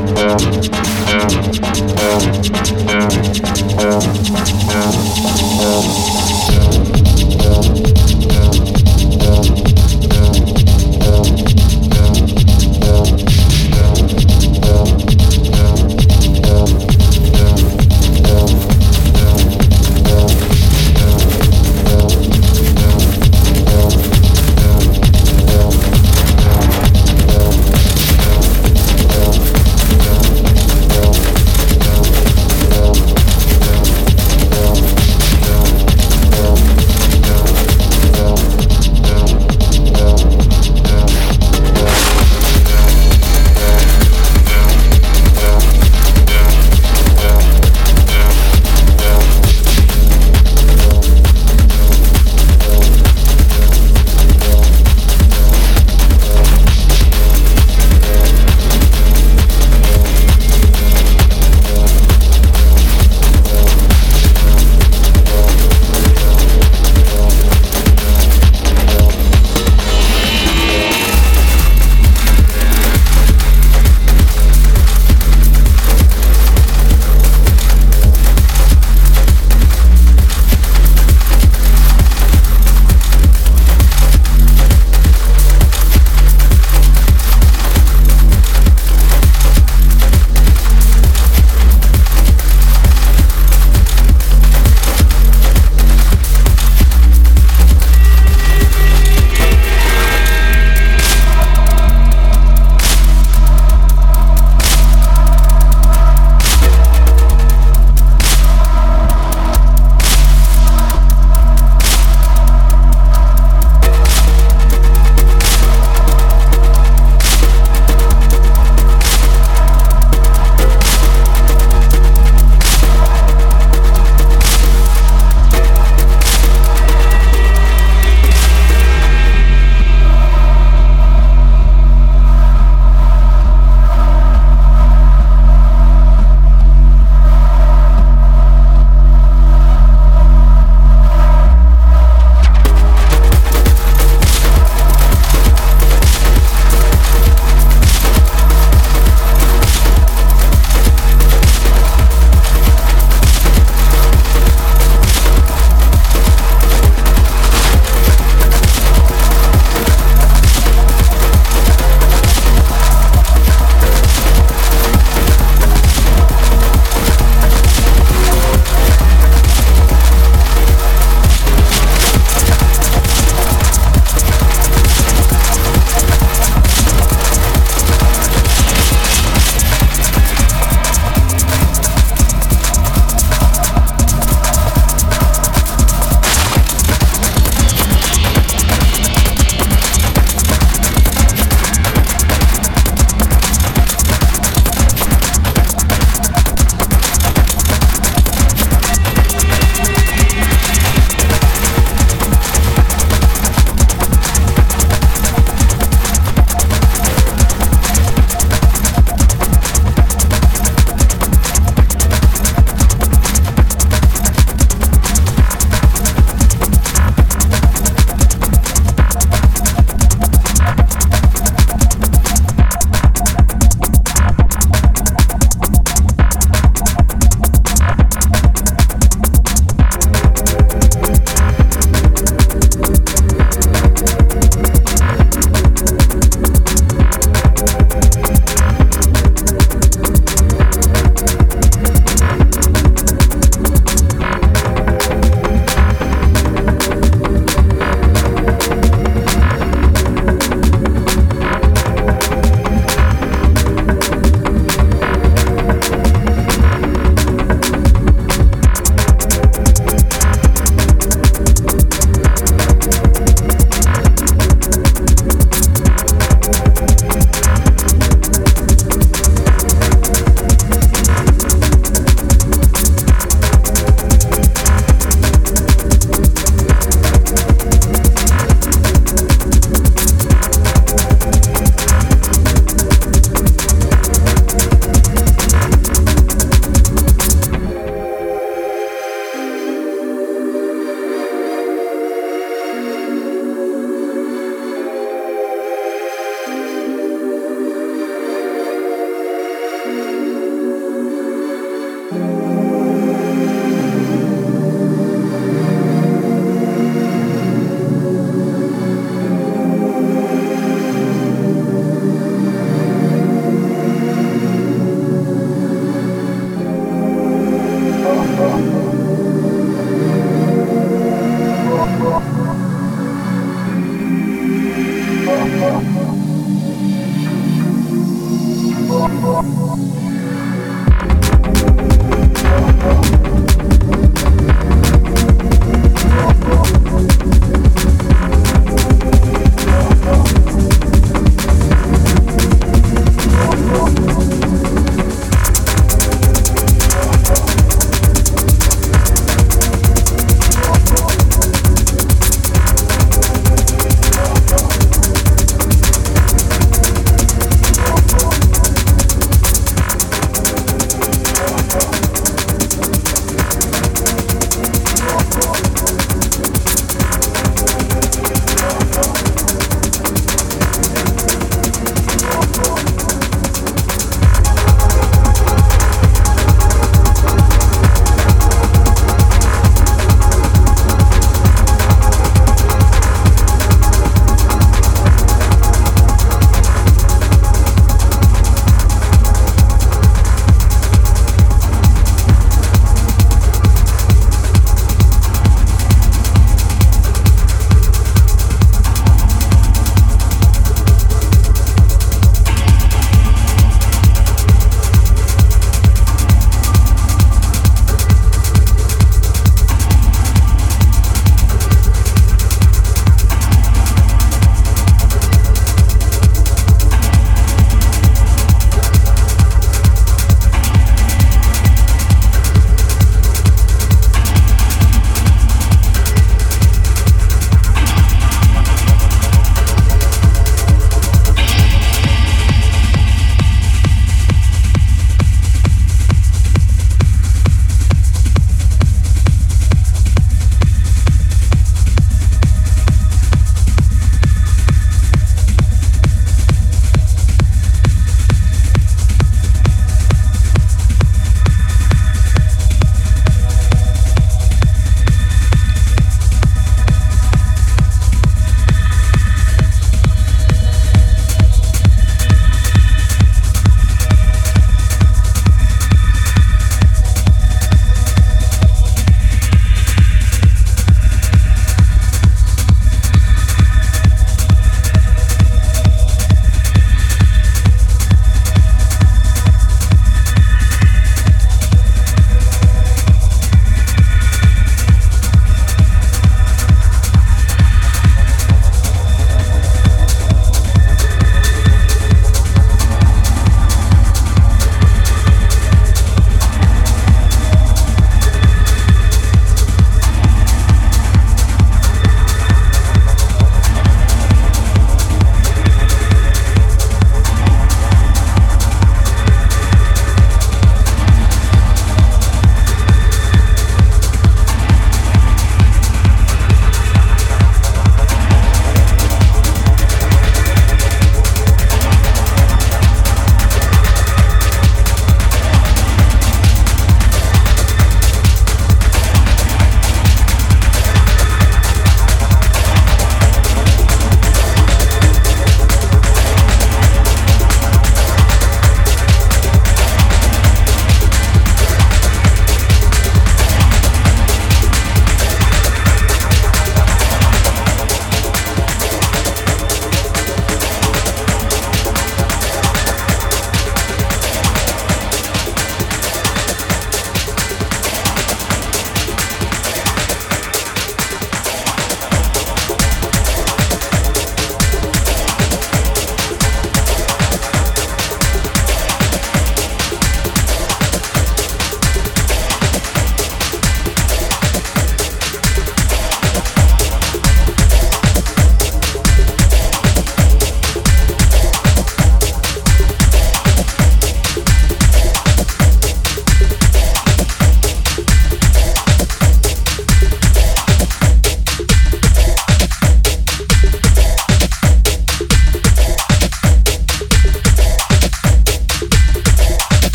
Yeah.